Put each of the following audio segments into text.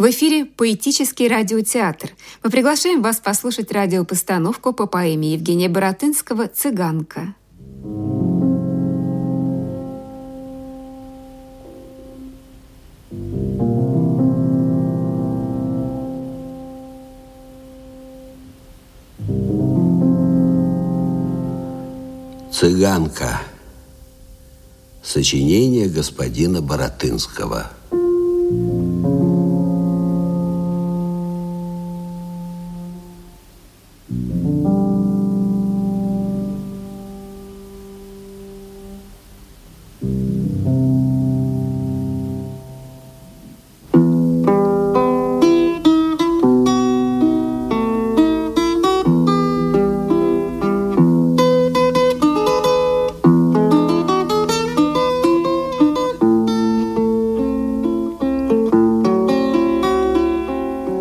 В эфире поэтический радиотеатр. Мы приглашаем вас послушать радиопостановку по поэме Евгения Боротынского «Цыганка». «Цыганка» Сочинение господина Боротынского.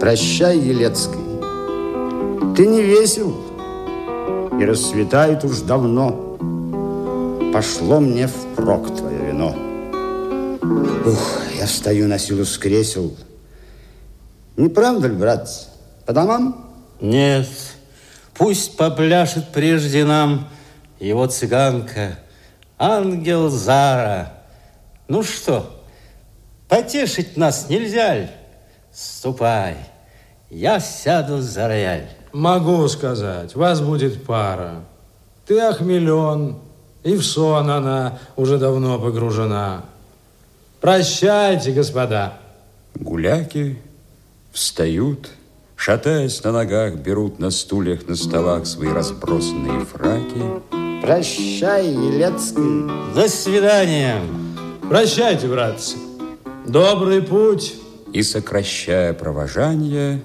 Прощай, Елецкий, ты не весел, и расцветает уж давно. Пошло мне впрок твое вино. Ух, я встаю на силу с кресел. Не правда ли, брат, по домам? Нет, пусть попляшет прежде нам его цыганка, ангел Зара. Ну что, потешить нас нельзя ли? Ступай. Я сяду за рояль. Могу сказать, вас будет пара. Ты охмелен, и в сон она уже давно погружена. Прощайте, господа. Гуляки встают, шатаясь на ногах, берут на стульях, на столах свои разбросанные фраки. Прощай, Елецкий. До свидания. Прощайте, братцы. Добрый путь. И, сокращая провожание,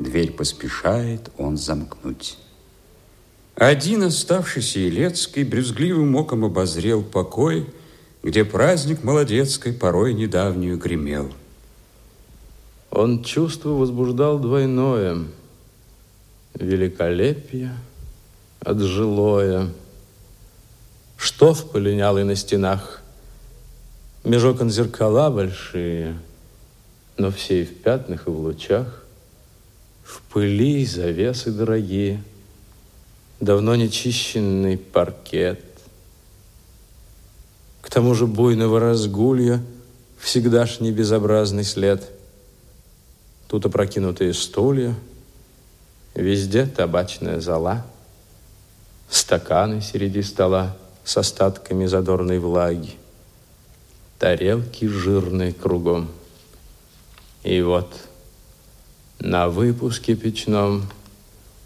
Дверь поспешает он замкнуть. Один оставшийся Елецкий брюзгливым оком обозрел покой, где праздник молодецкой порой недавнюю гремел. Он чувство возбуждал двойное, великолепие отжилое. Штоф полинял и на стенах, меж окон зеркала большие, но все и в пятнах, и в лучах. В пыли завесы дорогие, Давно нечищенный паркет. К тому же буйного разгулья Всегдашний безобразный след. Тут опрокинутые стулья, Везде табачная зола, Стаканы среди стола С остатками задорной влаги, Тарелки жирные кругом. И вот на выпуске печном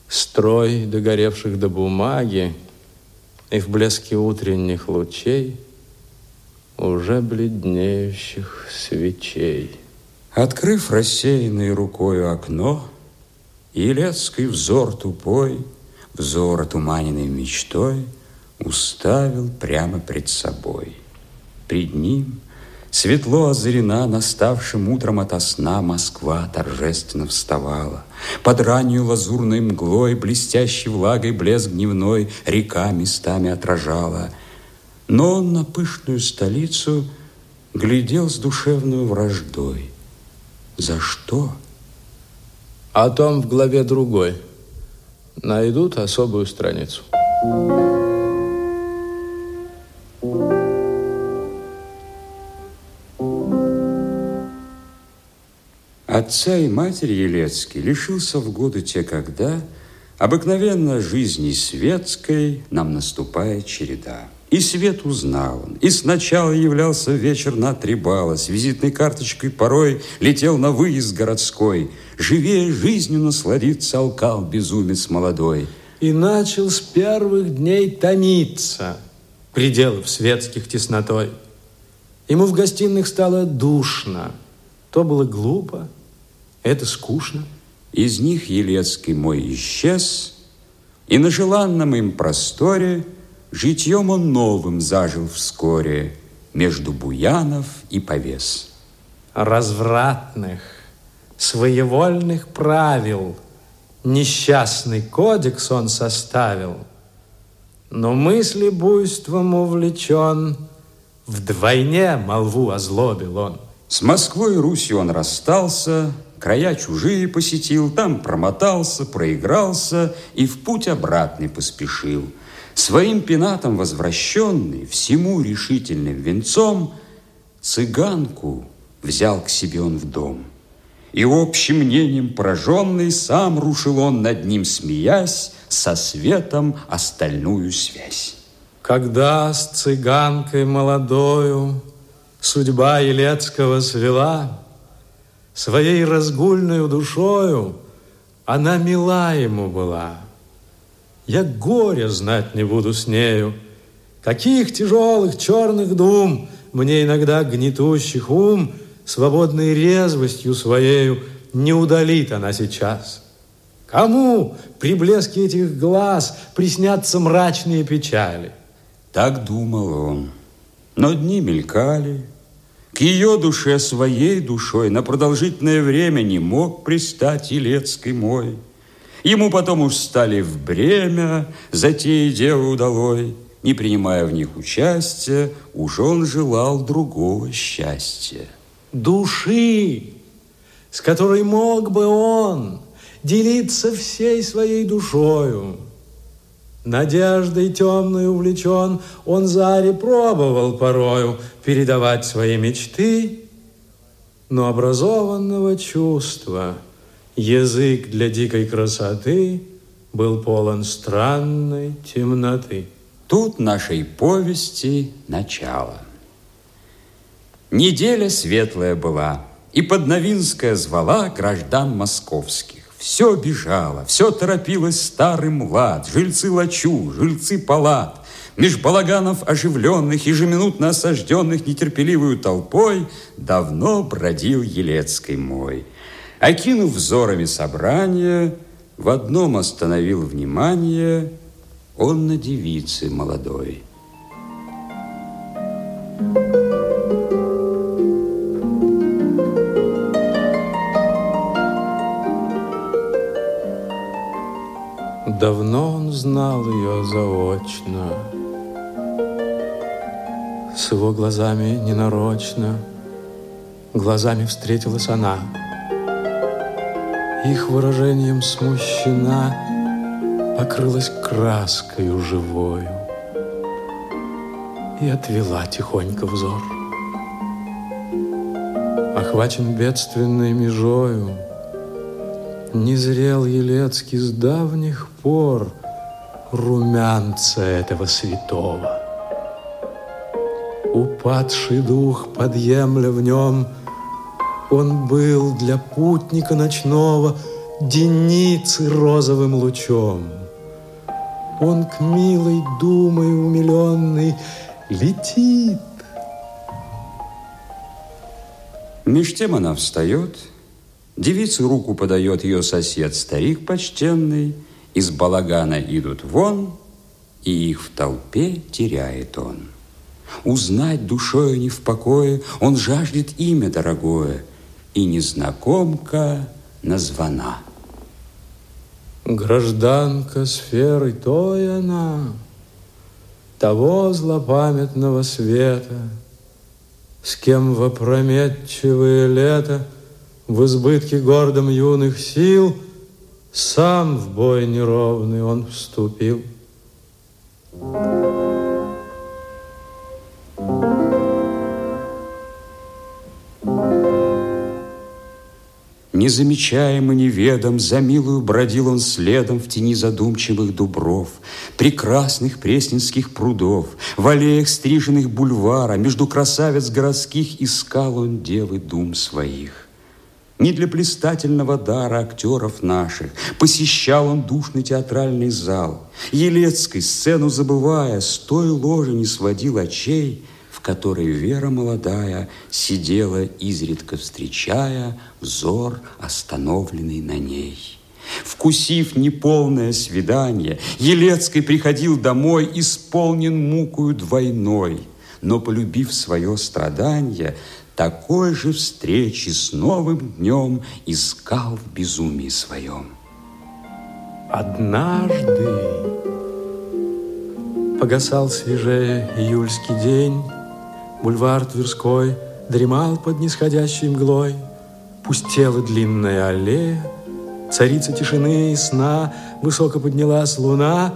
Строй догоревших до бумаги И в блеске утренних лучей Уже бледнеющих свечей. Открыв рассеянной рукою окно, Елецкий взор тупой, Взор отуманенный мечтой Уставил прямо пред собой. Пред ним Светло озарена, наставшим утром ото сна Москва торжественно вставала. Под раннюю лазурной мглой, блестящей влагой блеск дневной Река местами отражала. Но он на пышную столицу глядел с душевной враждой. За что? О том в главе другой. Найдут особую страницу. Thank you. Отца и матери Елецкий лишился в годы те, когда обыкновенно жизни светской нам наступает череда. И свет узнал он, и сначала являлся вечер на три балла, с визитной карточкой порой летел на выезд городской, живее жизнью насладиться алкал безумец молодой. И начал с первых дней томиться, пределов светских теснотой. Ему в гостиных стало душно, то было глупо, это скучно. Из них Елецкий мой исчез, И на желанном им просторе Житьем он новым зажил вскоре Между буянов и повес. Развратных, своевольных правил Несчастный кодекс он составил, Но мысли буйством увлечен, Вдвойне молву озлобил он. С Москвой и Русью он расстался, края чужие посетил, там промотался, проигрался и в путь обратный поспешил. Своим пенатом возвращенный, всему решительным венцом, цыганку взял к себе он в дом. И общим мнением пораженный сам рушил он над ним, смеясь, со светом остальную связь. Когда с цыганкой молодою Судьба Елецкого свела, Своей разгульную душою Она мила ему была. Я горя знать не буду с нею, Каких тяжелых черных дум Мне иногда гнетущих ум Свободной резвостью своею Не удалит она сейчас. Кому при блеске этих глаз Приснятся мрачные печали? Так думал он. Но дни мелькали, к ее душе своей душой на продолжительное время не мог пристать Елецкий мой. Ему потом уж стали в бремя затеи девы удалой. Не принимая в них участия, уж он желал другого счастья. Души, с которой мог бы он делиться всей своей душою, Надеждой темной увлечен, он заре пробовал порою передавать свои мечты, но образованного чувства язык для дикой красоты был полон странной темноты. Тут нашей повести начало. Неделя светлая была, и Подновинская звала граждан московских. Все бежало, все торопилось старый млад, жильцы лачу, жильцы палат. Меж балаганов оживленных, ежеминутно осажденных нетерпеливую толпой, давно бродил Елецкий мой. Окинув взорами собрание, в одном остановил внимание он на девице молодой. Thank you. Давно он знал ее заочно. С его глазами ненарочно Глазами встретилась она. Их выражением смущена Покрылась краскою живою И отвела тихонько взор. Охвачен бедственной межою, Не зрел Елецкий с давних пор румянца этого святого. Упадший дух, подъемля в нем, Он был для путника ночного Деницы розовым лучом. Он к милой думой умиленный летит. Меж тем она встает, девице руку подает ее сосед, старик почтенный, из балагана идут вон, и их в толпе теряет он. Узнать душою не в покое, он жаждет имя дорогое, и незнакомка названа. Гражданка сферы той она, того злопамятного света, с кем в опрометчивое лето в избытке гордом юных сил – сам в бой неровный он вступил. Незамечаемо неведом За милую бродил он следом В тени задумчивых дубров, Прекрасных пресненских прудов, В аллеях стриженных бульвара, Между красавиц городских Искал он девы дум своих. Не для блистательного дара актеров наших Посещал он душный театральный зал. Елецкой сцену забывая, С той ложи не сводил очей, В которой Вера молодая Сидела, изредка встречая Взор, остановленный на ней. Вкусив неполное свидание, Елецкой приходил домой, Исполнен мукою двойной, Но, полюбив свое страдание, такой же встречи с новым днем искал в безумии своем. Однажды погасал свежее июльский день, Бульвар Тверской дремал под нисходящей мглой, пустела длинная аллея, царица тишины и сна, высоко поднялась луна,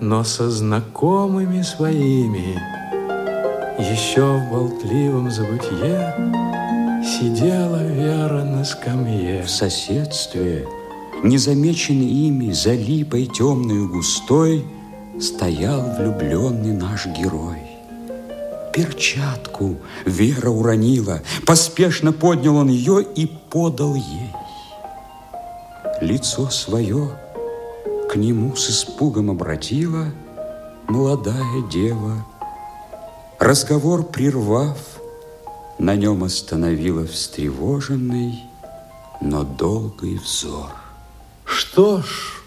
но со знакомыми своими еще в болтливом забытье сидела Вера на скамье. В соседстве, незамеченный ими, за липой темной густой, стоял влюбленный наш герой. Перчатку Вера уронила, поспешно поднял он ее и подал ей. Лицо свое к нему с испугом обратила молодая дева. Разговор прервав, на нем остановила встревоженный, но долгий взор. Что ж,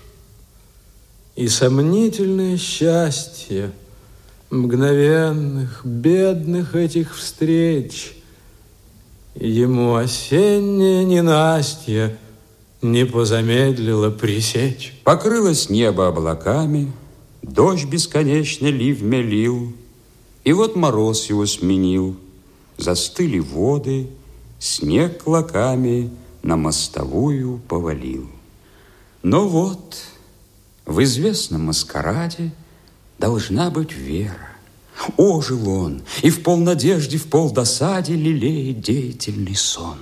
и сомнительное счастье мгновенных, бедных этих встреч ему осеннее ненастье не позамедлило пресечь. Покрылось небо облаками, дождь бесконечно ливмя лил, и вот мороз его сменил, застыли воды, снег клоками на мостовую повалил. Но вот в известном маскараде должна быть вера. Ожил он, и в полнадежде, в полдосаде лелеет деятельный сон.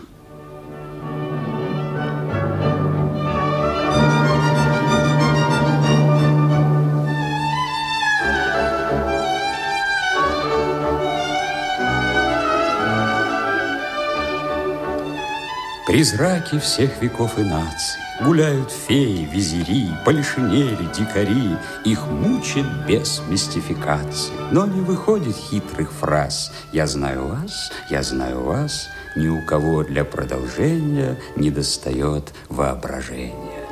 Призраки всех веков и наций, Гуляют феи, визири, полишинели, дикари. Их мучит без мистификации. Но не выходит хитрых фраз. Я знаю вас, я знаю вас. Ни у кого для продолжения не достает воображения.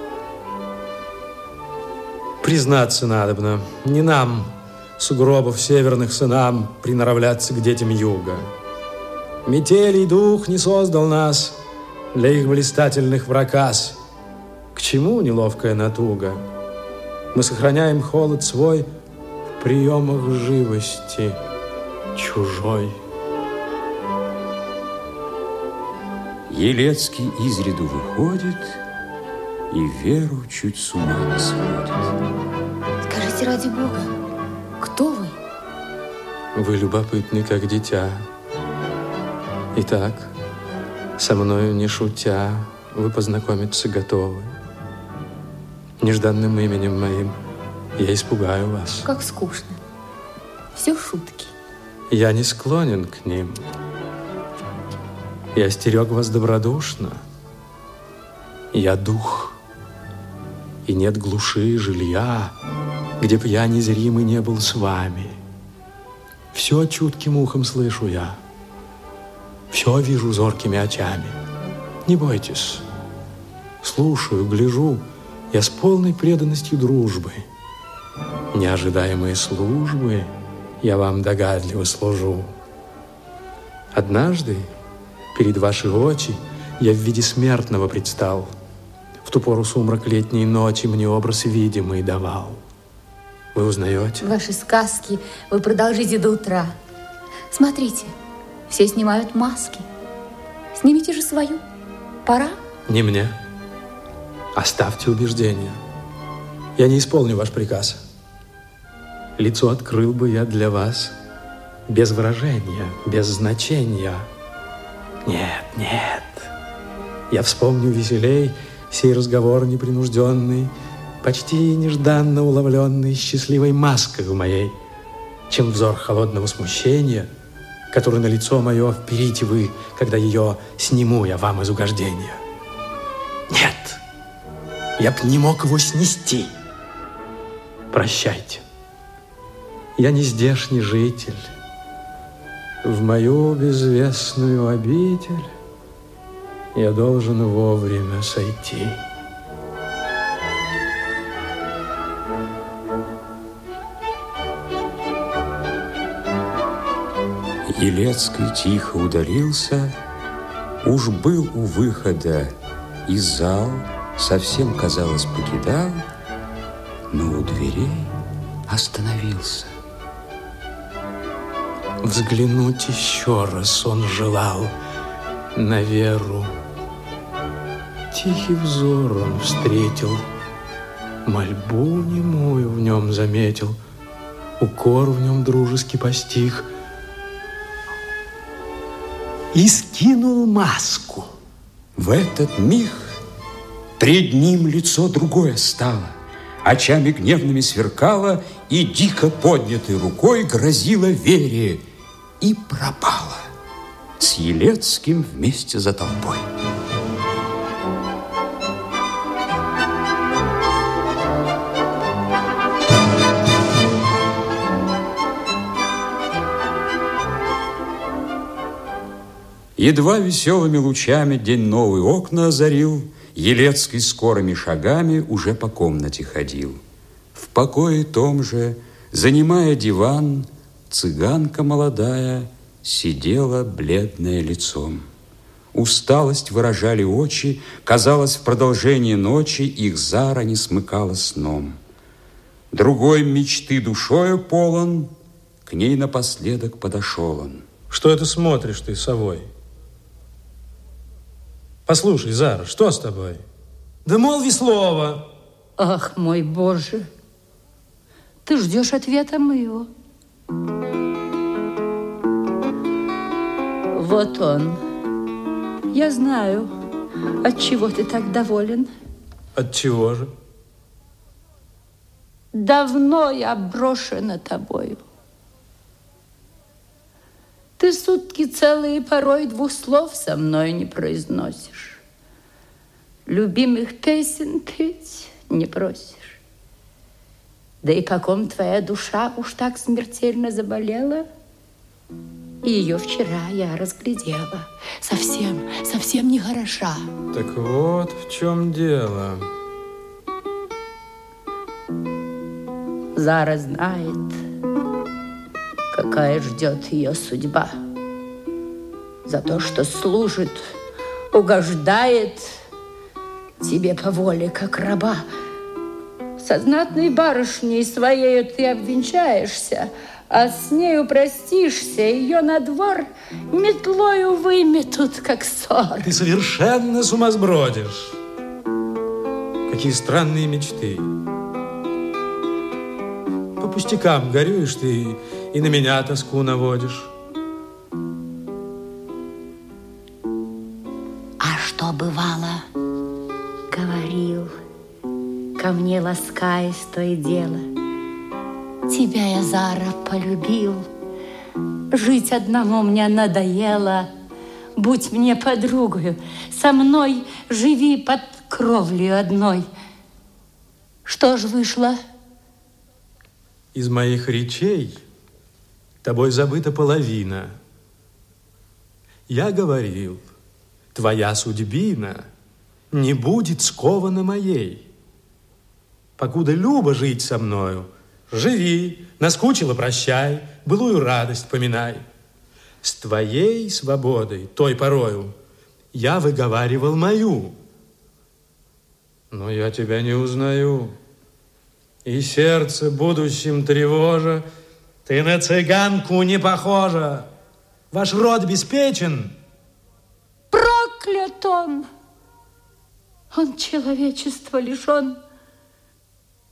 Признаться надобно, не нам, сугробов северных сынам, приноравляться к детям юга. Метелий дух не создал нас — для их блистательных проказ. К чему неловкая натуга? Мы сохраняем холод свой в приемах живости чужой. Елецкий изреду выходит и веру чуть с ума не сводит. Скажите, ради Бога, кто вы? Вы любопытны, как дитя. Итак, со мною не шутя, вы познакомиться готовы. Нежданным именем моим я испугаю вас. Как скучно. Все шутки. Я не склонен к ним. Я стерег вас добродушно. Я дух, и нет глуши жилья, где б я незримый не был с вами. Все чутким ухом слышу я — все вижу зоркими очами. Не бойтесь. Слушаю, гляжу, я с полной преданностью дружбы. Неожидаемые службы я вам догадливо служу. Однажды перед ваши очи я в виде смертного предстал. В ту пору сумрак летней ночи мне образ видимый давал. Вы узнаете? Ваши сказки вы продолжите до утра. Смотрите, все снимают маски. Снимите же свою. Пора. Не мне. Оставьте убеждения. Я не исполню ваш приказ. Лицо открыл бы я для вас без выражения, без значения. Нет, нет. Я вспомню веселей сей разговор непринужденный, почти нежданно уловленный счастливой маской в моей, чем взор холодного смущения — который на лицо мое вперите вы, когда ее сниму я вам из угождения. Нет, я б не мог его снести. Прощайте. Я не здешний житель. В мою безвестную обитель я должен вовремя сойти. Елецкий тихо удалился, Уж был у выхода, и зал Совсем, казалось, покидал, Но у дверей остановился. Взглянуть еще раз он желал На Веру тихий взор он встретил, Мольбу немую в нем заметил, Укор в нем дружеский постиг И скинул маску. В этот миг пред ним лицо другое стало, очами гневными сверкало и дико поднятой рукой грозила Вере и пропала с Елецким вместе за толпой. Едва веселыми лучами день новый окна озарил, Елецкий скорыми шагами уже по комнате ходил. В покое том же, занимая диван, цыганка молодая сидела бледное лицом. Усталость выражали очи, казалось, в продолжении ночи их зара не смыкала сном. Другой мечты душою полон, к ней напоследок подошел он. Что это смотришь ты, совой? Послушай, Зара, что с тобой? Да молви слово. Ах, мой Боже, ты ждешь ответа моего. Вот он. Я знаю, от чего ты так доволен. От чего же? Давно я брошена тобою. Ты сутки целые порой двух слов со мной не произносишь. Любимых песен петь не просишь. Да и каком твоя душа уж так смертельно заболела, и ее вчера я разглядела. Совсем, совсем не хороша. Так вот в чем дело. Зара знает, какая ждет ее судьба. За то, что служит, угождает тебе по воле, как раба. Со знатной барышней своей ты обвенчаешься, а с нею простишься, ее на двор метлою выметут, как ссор. Ты совершенно с ума сбродишь. Какие странные мечты. По пустякам горюешь ты и на меня тоску наводишь. А что бывало, говорил, ко мне ласкаясь то и дело. Тебя я, Зара, полюбил, жить одному мне надоело. Будь мне подругою, со мной живи под кровлей одной. Что ж вышло? Из моих речей тобой забыта половина. Я говорил, твоя судьбина не будет скована моей. Покуда любо жить со мною, живи, наскучило прощай, былую радость поминай. С твоей свободой, той порою, я выговаривал мою. Но я тебя не узнаю, и сердце будущим тревожа, ты на цыганку не похожа. Ваш род беспечен. Проклят он! Он человечества лишен.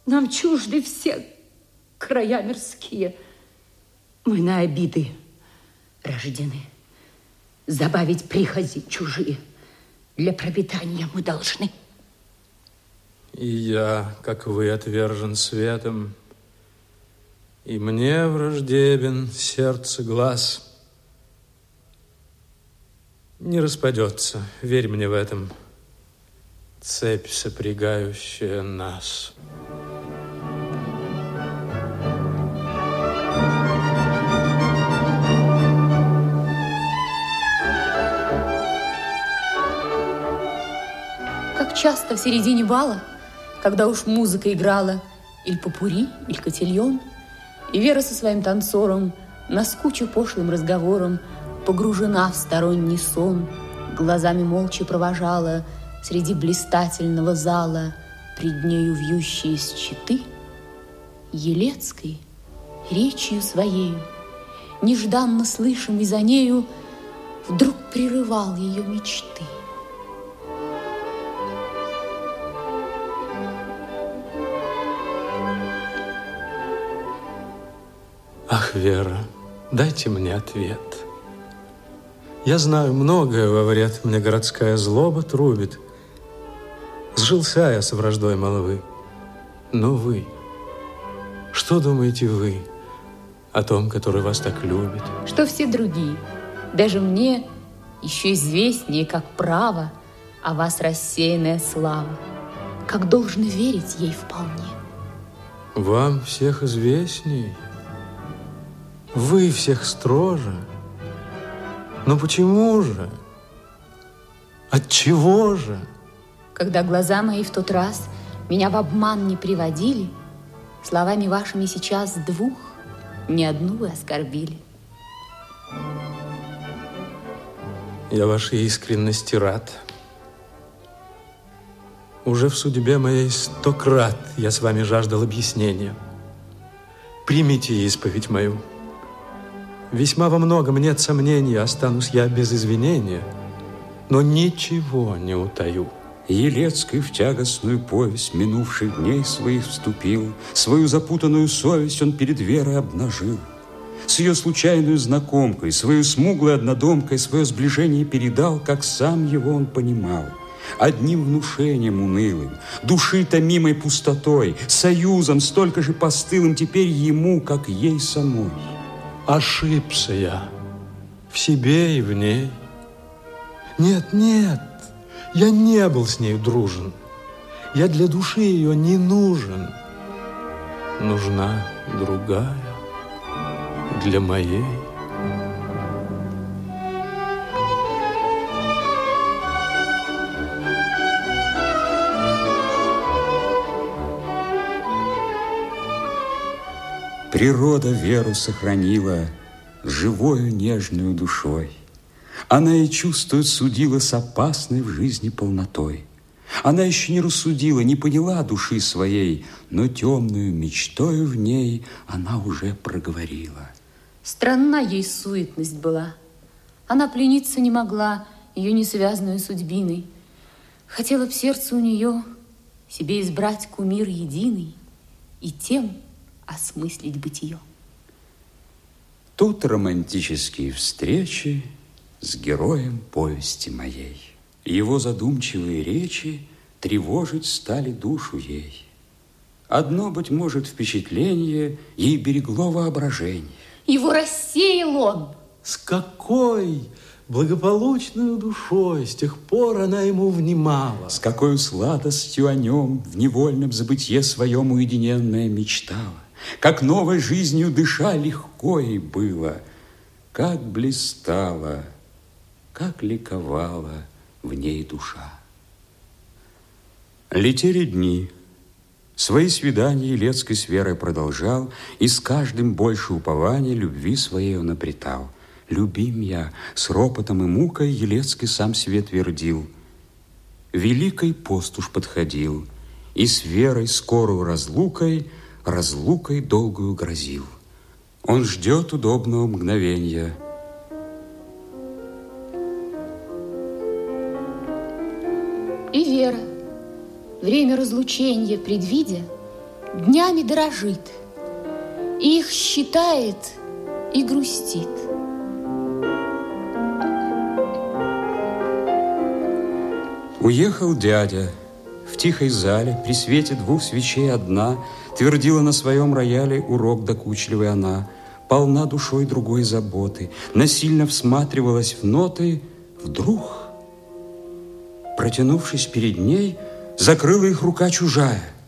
Нам чужды все края мирские. Мы на обиды рождены. Забавить приходи чужие. Для пропитания мы должны. И я, как вы, отвержен светом, И мне враждебен сердце глаз. Не распадется, верь мне в этом, Цепь, сопрягающая нас. Как часто в середине бала, когда уж музыка играла, или попури, или котельон, и Вера со своим танцором, наскучу пошлым разговором, погружена в сторонний сон, глазами молча провожала среди блистательного зала пред нею вьющие щиты, Елецкой речью своею, нежданно слышимый за нею, вдруг прерывал ее мечты. Ах, Вера, дайте мне ответ. Я знаю, многое во вред мне городская злоба трубит. Сжился я с враждой молвы. Но вы, что думаете вы о том, который вас так любит? Что все другие, даже мне еще известнее, как право, о вас рассеянная слава, как должен верить ей вполне. Вам всех известней, вы всех строже. Но почему же? От чего же? Когда глаза мои в тот раз меня в обман не приводили, словами вашими сейчас двух ни одну вы оскорбили. Я вашей искренности рад. Уже в судьбе моей сто крат я с вами жаждал объяснения. Примите исповедь мою. Весьма во многом нет сомнений, останусь я без извинения, но ничего не утаю. Елецкий в тягостную повесть минувших дней своих вступил, Свою запутанную совесть он перед Верой обнажил. С ее случайной знакомкой, свою смуглой однодомкой Свое сближение передал, как сам его он понимал. Одним внушением унылым, души томимой пустотой, Союзом столько же постылым теперь ему, как ей самой. Ошибся я в себе и в ней. Нет, нет, я не был с ней дружен. Я для души ее не нужен. Нужна другая для моей. Природа веру сохранила живою нежную душой. Она и чувствует судила с опасной в жизни полнотой. Она еще не рассудила, не поняла души своей, но темную мечтою в ней она уже проговорила. Странна ей суетность была. Она плениться не могла ее несвязанную судьбиной. Хотела б сердце у нее себе избрать кумир единый и тем осмыслить бытие. Тут романтические встречи с героем повести моей. Его задумчивые речи тревожить стали душу ей. Одно, быть может, впечатление ей берегло воображение. Его рассеял он. С какой благополучной душой с тех пор она ему внимала. С какой сладостью о нем в невольном забытье своем уединенная мечтала. Как новой жизнью дыша легко ей было, как блистала, как ликовала в ней душа. Летели дни. Свои свидания Елецкой с Верой продолжал, и с каждым больше упования любви своей он обретал. «Любим я!» С ропотом и мукой Елецкий сам себе твердил. Великой постуж подходил, и с Верой скорую разлукой, разлукой долгую грозил. Он ждет удобного мгновения – И Вера, время разлучения предвидя, днями дорожит, и их считает и грустит. Уехал дядя в тихой зале, при свете двух свечей одна, твердила на своем рояле урок докучливый она, полна душой другой заботы, насильно всматривалась в ноты, вдруг протянувшись перед ней, закрыла их рука чужая –